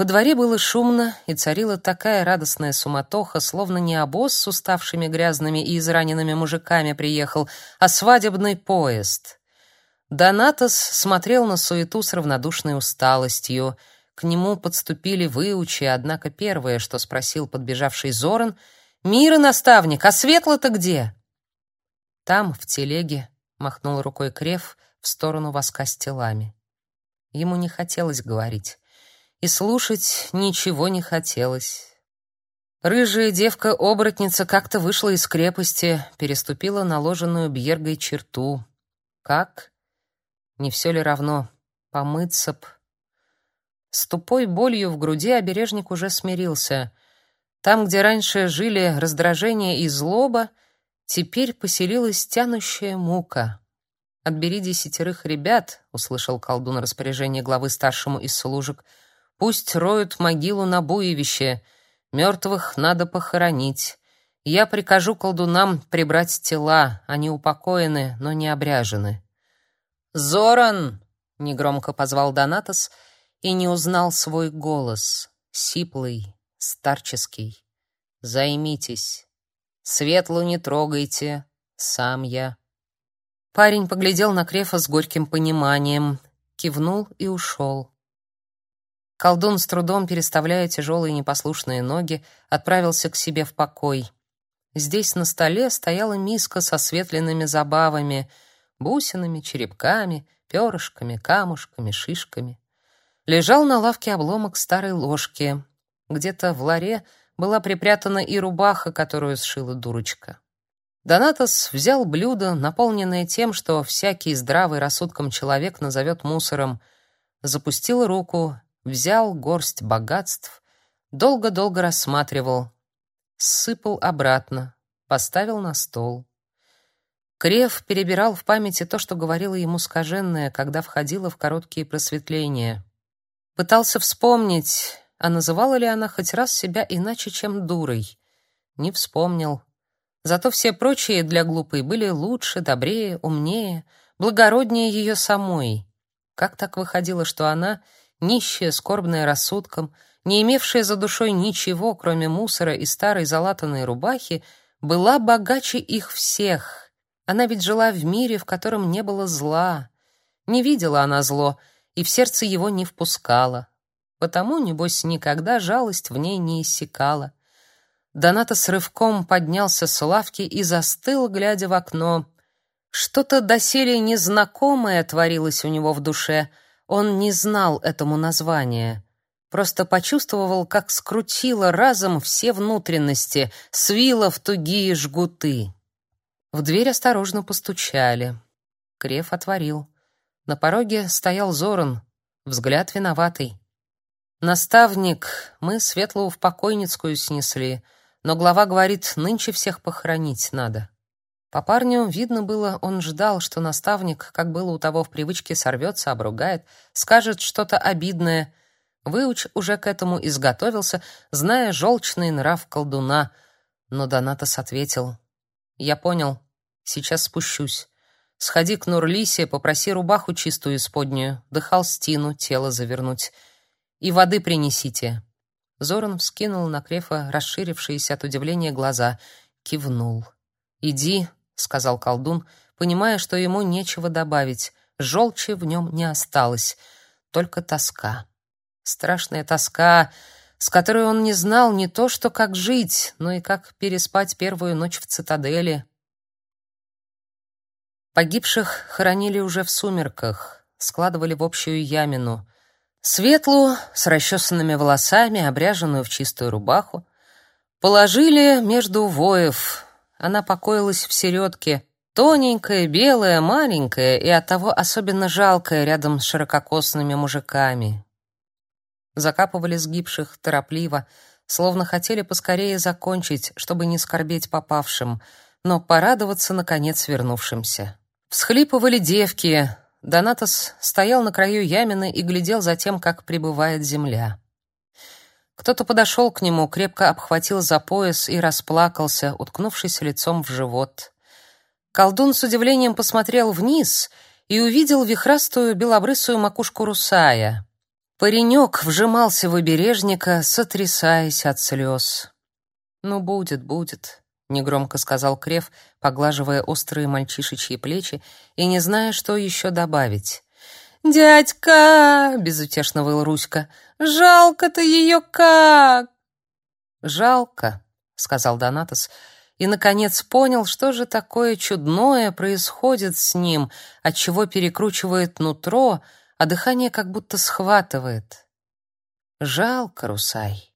Во дворе было шумно, и царила такая радостная суматоха, словно не обоз с уставшими грязными и израненными мужиками приехал, а свадебный поезд. Донатос смотрел на суету с равнодушной усталостью. К нему подступили выучи, однако первое, что спросил подбежавший Зоран, «Мира, наставник, а светло-то где?» «Там, в телеге», — махнул рукой Крев в сторону воска с телами. Ему не хотелось говорить и слушать ничего не хотелось. Рыжая девка-оборотница как-то вышла из крепости, переступила наложенную Бьергой черту. Как? Не все ли равно? Помыться б. С тупой болью в груди обережник уже смирился. Там, где раньше жили раздражение и злоба, теперь поселилась тянущая мука. «Отбери десятерых ребят», — услышал колдун распоряжение главы старшему из служек, — Пусть роют могилу на буевище. Мертвых надо похоронить. Я прикажу колдунам прибрать тела. Они упокоены, но не обряжены. «Зоран!» — негромко позвал Донатос и не узнал свой голос. Сиплый, старческий. «Займитесь. Светлу не трогайте. Сам я». Парень поглядел на Крефа с горьким пониманием, кивнул и ушел. Колдун с трудом переставляя тяжелые непослушные ноги, отправился к себе в покой. Здесь на столе стояла миска со светленными забавами, бусинами, черепками, перышками, камушками, шишками. Лежал на лавке обломок старой ложки. Где-то в ларе была припрятана и рубаха, которую сшила дурочка. Донатос взял блюдо, наполненное тем, что всякий здравый рассудком человек назовет мусором, запустил руку взял горсть богатств, долго-долго рассматривал, сыпал обратно, поставил на стол. Крев перебирал в памяти то, что говорила ему скаженная, когда входила в короткие просветления. Пытался вспомнить, а называла ли она хоть раз себя иначе, чем дурой. Не вспомнил. Зато все прочие для глупой были лучше, добрее, умнее, благороднее ее самой. Как так выходило, что она нищая, скорбная рассудком, не имевшая за душой ничего, кроме мусора и старой залатанной рубахи, была богаче их всех. Она ведь жила в мире, в котором не было зла. Не видела она зло и в сердце его не впускала. Потому, небось, никогда жалость в ней не иссякала. Доната с рывком поднялся с лавки и застыл, глядя в окно. Что-то доселе незнакомое творилось у него в душе — он не знал этому названия, просто почувствовал, как скрутило разом все внутренности, свило в тугие жгуты. В дверь осторожно постучали. Креф отворил. На пороге стоял Зоран, взгляд виноватый. «Наставник, мы Светлую в покойницкую снесли, но глава говорит, нынче всех похоронить надо». По парню видно было, он ждал, что наставник, как было у того в привычке, сорвется, обругает, скажет что-то обидное. Выуч уже к этому изготовился, зная желчный нрав колдуна. Но Донатос ответил: "Я понял. Сейчас спущусь. Сходи к Нурлисе, попроси рубаху чистую исподнюю, да холстину тело завернуть. И воды принесите". Зоран вскинул на Крефа расширившиеся от удивления глаза, кивнул. "Иди, сказал колдун, понимая, что ему нечего добавить. Желчи в нем не осталось, только тоска. Страшная тоска, с которой он не знал не то, что как жить, но и как переспать первую ночь в цитадели. Погибших хоронили уже в сумерках, складывали в общую ямину. Светлую, с расчесанными волосами, обряженную в чистую рубаху, положили между воев, она покоилась в середке, тоненькая, белая, маленькая и оттого особенно жалкая рядом с ширококосными мужиками. Закапывали сгибших торопливо, словно хотели поскорее закончить, чтобы не скорбеть попавшим, но порадоваться наконец вернувшимся. Всхлипывали девки. Донатос стоял на краю ямины и глядел за тем, как прибывает земля. Кто-то подошел к нему, крепко обхватил за пояс и расплакался, уткнувшись лицом в живот. Колдун с удивлением посмотрел вниз и увидел вихрастую белобрысую макушку русая. Паренек вжимался в обережника, сотрясаясь от слез. «Ну, будет, будет», — негромко сказал Крев, поглаживая острые мальчишечьи плечи и не зная, что еще добавить. «Дядька!» — безутешно выл Руська. «Жалко-то ее как!» «Жалко», — сказал Донатос, и, наконец, понял, что же такое чудное происходит с ним, отчего перекручивает нутро, а дыхание как будто схватывает. Жалко, Русай.